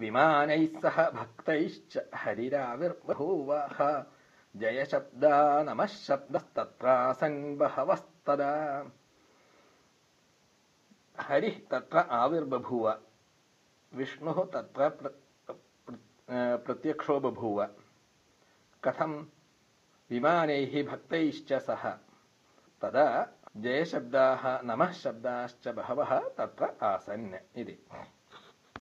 विमानैः सह भक्तैश्च हरिराविर्बभूवः। जयशब्दा नमः शब्दस्तत्रासन् बहवस्तदा हरिः तत्र आविर्बभूव। विष्णुः तत्र प्रत्यक्षो बभूव कथं? विमानैः भक्तैश्च सह। तदा जयशब्दाः, नमः शब्दाश्च बहवः तत्र आसन् इति।